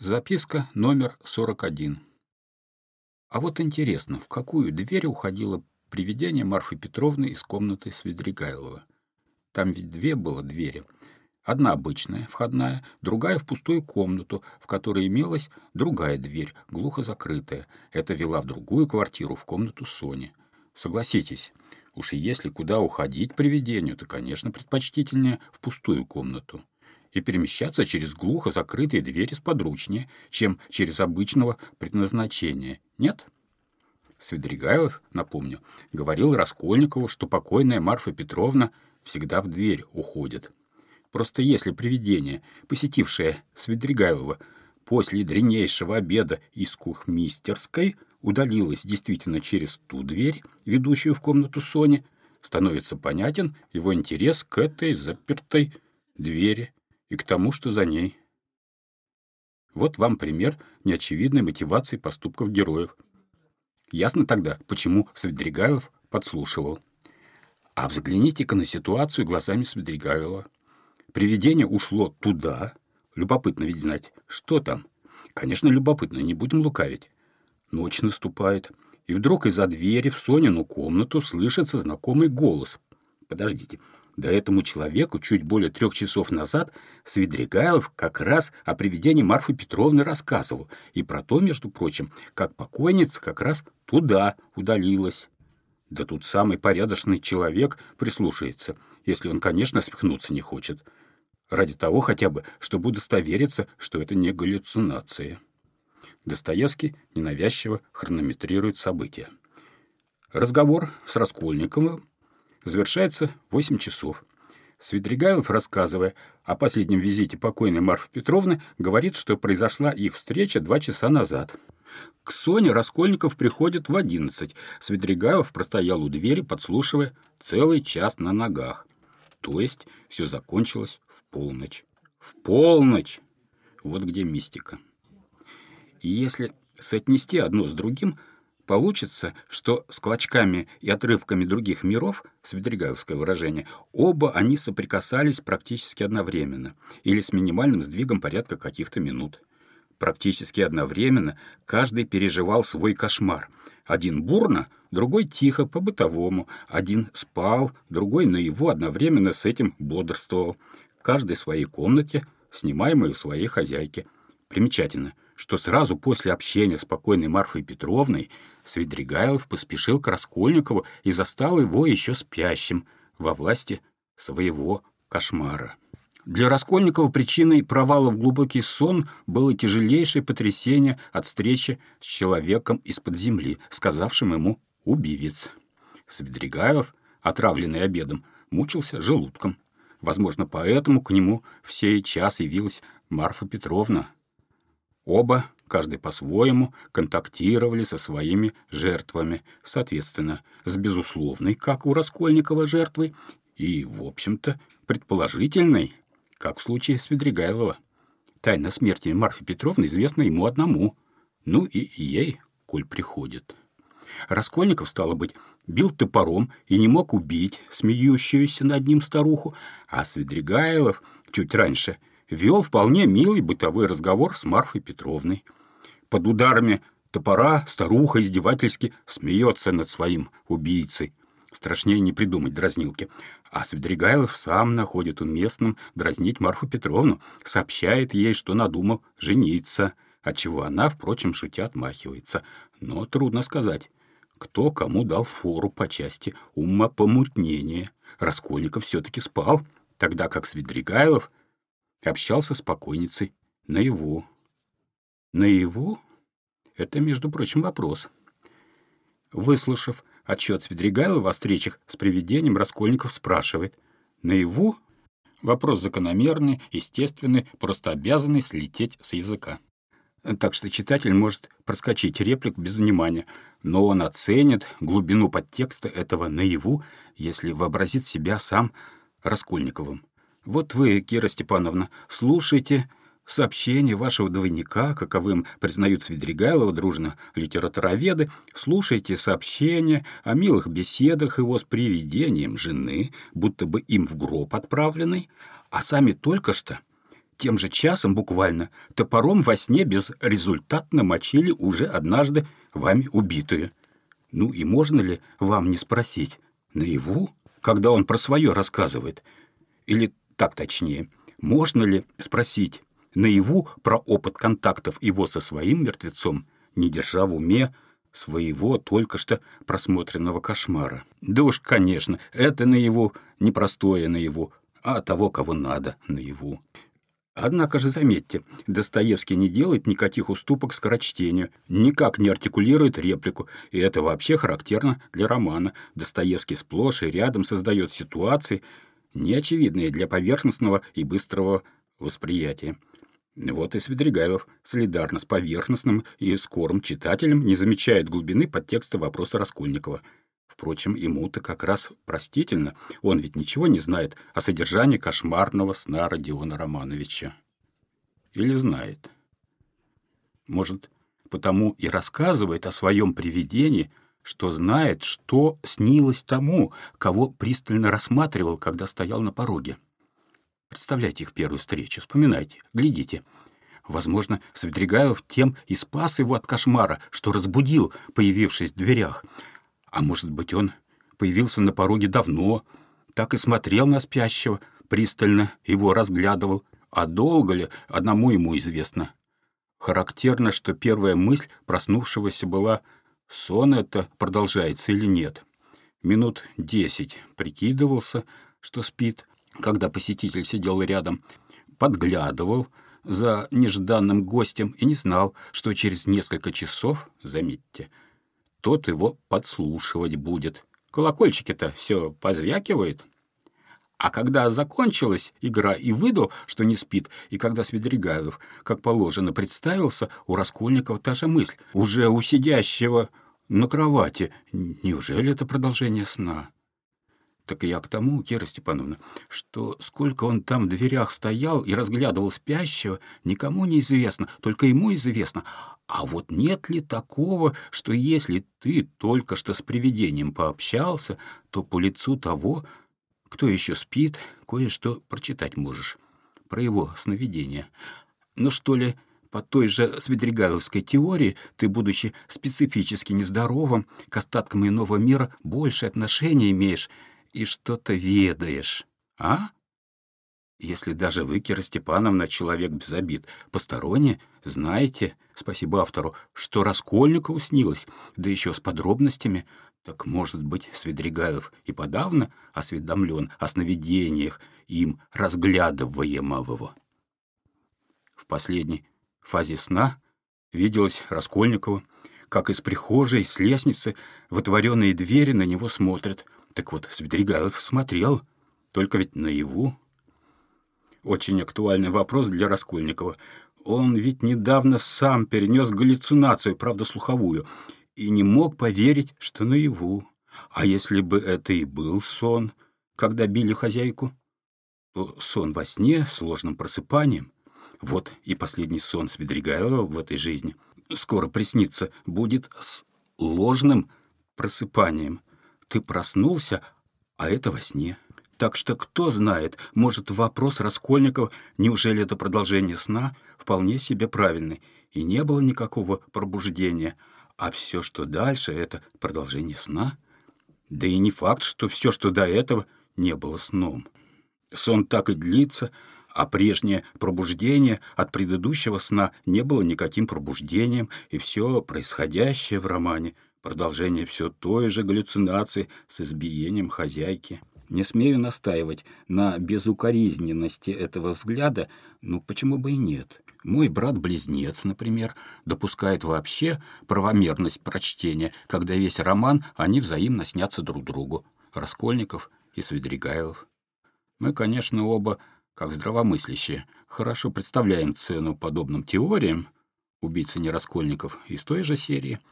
Записка номер 41. А вот интересно, в какую дверь уходило привидение Марфы Петровны из комнаты Свидригайлова? Там ведь две было двери. Одна обычная, входная, другая в пустую комнату, в которой имелась другая дверь, глухо закрытая. Это вела в другую квартиру, в комнату Сони. Согласитесь, уж и если куда уходить привидению, то, конечно, предпочтительнее в пустую комнату и перемещаться через глухо закрытые двери сподручнее, чем через обычного предназначения. Нет? Свидригайлов, напомню, говорил Раскольникову, что покойная Марфа Петровна всегда в дверь уходит. Просто если привидение, посетившее Свидригайлова после дренейшего обеда из кухмистерской, удалилось действительно через ту дверь, ведущую в комнату Сони, становится понятен его интерес к этой запертой двери и к тому, что за ней. Вот вам пример неочевидной мотивации поступков героев. Ясно тогда, почему Свидригайлов подслушивал. А взгляните-ка на ситуацию глазами Свидригайлова. Привидение ушло туда. Любопытно ведь знать, что там. Конечно, любопытно, не будем лукавить. Ночь наступает, и вдруг из-за двери в Сонину комнату слышится знакомый голос. Подождите, да этому человеку чуть более трех часов назад Свидригайлов как раз о привидении Марфы Петровны рассказывал, и про то, между прочим, как покойница как раз туда удалилась. Да тут самый порядочный человек прислушается, если он, конечно, свихнуться не хочет. Ради того хотя бы, чтобы удостовериться, что это не галлюцинация. Достоевский ненавязчиво хронометрирует события. Разговор с Раскольниковым завершается в 8 часов. Свидригайлов, рассказывая о последнем визите покойной Марфы Петровны, говорит, что произошла их встреча два часа назад. К Соне Раскольников приходит в одиннадцать. Свидригайлов простоял у двери, подслушивая целый час на ногах. То есть все закончилось в полночь. В полночь! Вот где мистика. И если соотнести одно с другим – Получится, что с клочками и отрывками других миров, свидригайловское выражение, оба они соприкасались практически одновременно или с минимальным сдвигом порядка каких-то минут. Практически одновременно каждый переживал свой кошмар. Один бурно, другой тихо, по-бытовому. Один спал, другой на его одновременно с этим бодрствовал. Каждый в своей комнате, снимаемой у своей хозяйки. Примечательно — что сразу после общения с покойной Марфой Петровной Свидригайлов поспешил к Раскольникову и застал его еще спящим во власти своего кошмара. Для Раскольникова причиной провала в глубокий сон было тяжелейшее потрясение от встречи с человеком из-под земли, сказавшим ему «убивец». Свидригайлов, отравленный обедом, мучился желудком. Возможно, поэтому к нему в сей час явилась Марфа Петровна, Оба, каждый по-своему, контактировали со своими жертвами, соответственно, с безусловной, как у Раскольникова, жертвой, и, в общем-то, предположительной, как в случае с Ведригайлова. Тайна смерти Марфи Петровны известна ему одному, ну и ей, коль приходит. Раскольников, стало быть, бил топором и не мог убить смеющуюся над ним старуху, а Свидригайлов чуть раньше — вел вполне милый бытовой разговор с Марфой Петровной. Под ударами топора старуха издевательски смеется над своим убийцей. Страшнее не придумать дразнилки. А Свидригайлов сам находит уместным дразнить Марфу Петровну, сообщает ей, что надумал жениться, отчего она, впрочем, шутя отмахивается. Но трудно сказать, кто кому дал фору по части умопомутнения. Раскольников все-таки спал, тогда как Свидригайлов — общался с покойницей наяву. Наяву? Это, между прочим, вопрос. Выслушав отчет Свидригайлова о встречах с привидением, Раскольников спрашивает. Наяву? Вопрос закономерный, естественный, просто обязанный слететь с языка. Так что читатель может проскочить реплику без внимания, но он оценит глубину подтекста этого наяву, если вообразит себя сам Раскольниковым. Вот вы, Кира Степановна, слушайте сообщение вашего двойника, каковым признают Свидригайлова дружно литературоведы, слушайте сообщение о милых беседах его с привидением жены, будто бы им в гроб отправленной, а сами только что тем же часом буквально топором во сне безрезультатно мочили уже однажды вами убитую. Ну и можно ли вам не спросить, наяву, когда он про свое рассказывает? Или так точнее, можно ли спросить наяву про опыт контактов его со своим мертвецом, не держа в уме своего только что просмотренного кошмара? Да уж, конечно, это наяву, непростое наяву, а того, кого надо наяву. Однако же заметьте, Достоевский не делает никаких уступок скорочтению, никак не артикулирует реплику, и это вообще характерно для романа. Достоевский сплошь и рядом создает ситуации, неочевидные для поверхностного и быстрого восприятия. Вот и Свидригайлов солидарно с поверхностным и скорым читателем не замечает глубины подтекста вопроса Раскольникова — Впрочем, ему-то как раз простительно, он ведь ничего не знает о содержании кошмарного сна Родиона Романовича. Или знает. Может, потому и рассказывает о своем привидении, что знает, что снилось тому, кого пристально рассматривал, когда стоял на пороге. Представляйте их первую встречу, вспоминайте, глядите. Возможно, Свидригайлов тем и спас его от кошмара, что разбудил, появившись в дверях — а может быть, он появился на пороге давно, так и смотрел на спящего, пристально его разглядывал. А долго ли, одному ему известно. Характерно, что первая мысль проснувшегося была «сон это продолжается или нет». Минут десять прикидывался, что спит, когда посетитель сидел рядом, подглядывал за нежданным гостем и не знал, что через несколько часов, заметьте, тот его подслушивать будет. Колокольчики-то все позвякивают. А когда закончилась игра и выдал, что не спит, и когда Свидригайлов, как положено, представился, у Раскольникова та же мысль, уже у сидящего на кровати. Неужели это продолжение сна? Так я к тому, Кира Степановна, что сколько он там в дверях стоял и разглядывал спящего, никому не известно, только ему известно. А вот нет ли такого, что если ты только что с привидением пообщался, то по лицу того, кто еще спит, кое-что прочитать можешь про его сновидение. Ну что ли, по той же Свидригайловской теории, ты, будучи специфически нездоровым, к остаткам иного мира больше отношения имеешь, и что-то ведаешь, а? Если даже вы, Кира Степановна, человек без обид, посторонне, знаете, спасибо автору, что Раскольникову снилось, да еще с подробностями, так, может быть, Свидригайлов и подавно осведомлен о сновидениях им разглядываемого. В последней фазе сна виделось Раскольникову, как из прихожей, с лестницы, в отворенные двери на него смотрят, так вот, Свидригайлов смотрел, только ведь наяву. Очень актуальный вопрос для Раскольникова. Он ведь недавно сам перенес галлюцинацию, правда, слуховую, и не мог поверить, что наяву. А если бы это и был сон, когда били хозяйку, то сон во сне, сложным просыпанием. Вот и последний сон Свидригайлова в этой жизни скоро приснится, будет с ложным просыпанием — ты проснулся, а это во сне. Так что кто знает, может, вопрос Раскольникова, неужели это продолжение сна, вполне себе правильный, и не было никакого пробуждения, а все, что дальше, это продолжение сна? Да и не факт, что все, что до этого, не было сном. Сон так и длится, а прежнее пробуждение от предыдущего сна не было никаким пробуждением, и все происходящее в романе Продолжение все той же галлюцинации с избиением хозяйки. Не смею настаивать на безукоризненности этого взгляда, ну почему бы и нет. Мой брат-близнец, например, допускает вообще правомерность прочтения, когда весь роман они взаимно снятся друг другу. Раскольников и Свидригайлов. Мы, конечно, оба, как здравомыслящие, хорошо представляем цену подобным теориям, убийцы не Раскольников, из той же серии —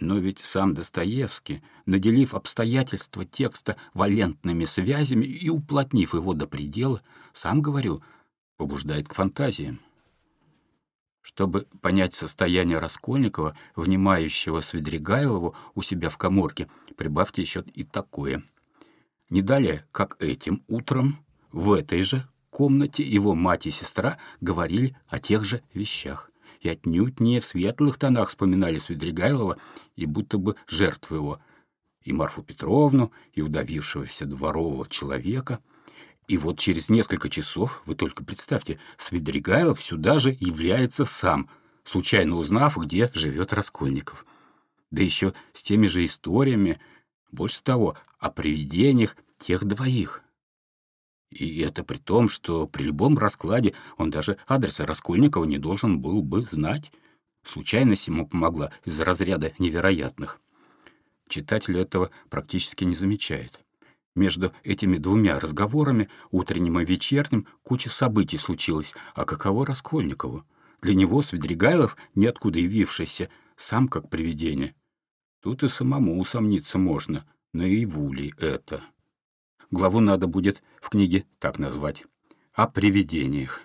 но ведь сам Достоевский, наделив обстоятельства текста валентными связями и уплотнив его до предела, сам, говорю, побуждает к фантазиям. Чтобы понять состояние Раскольникова, внимающего Свидригайлову у себя в коморке, прибавьте еще и такое. Не далее, как этим утром, в этой же комнате его мать и сестра говорили о тех же вещах. И отнюдь не в светлых тонах вспоминали Свидригайлова и будто бы жертву его, и Марфу Петровну, и удавившегося дворового человека. И вот через несколько часов, вы только представьте, Свидригайлов сюда же является сам, случайно узнав, где живет Раскольников. Да еще с теми же историями, больше того, о привидениях тех двоих. И это при том, что при любом раскладе он даже адреса Раскольникова не должен был бы знать. Случайность ему помогла из разряда невероятных. Читатель этого практически не замечает. Между этими двумя разговорами, утренним и вечерним, куча событий случилась. А каково Раскольникову? Для него Свидригайлов, ниоткуда явившийся, сам как привидение. Тут и самому усомниться можно, наяву ли это. Главу надо будет в книге так назвать. О привидениях.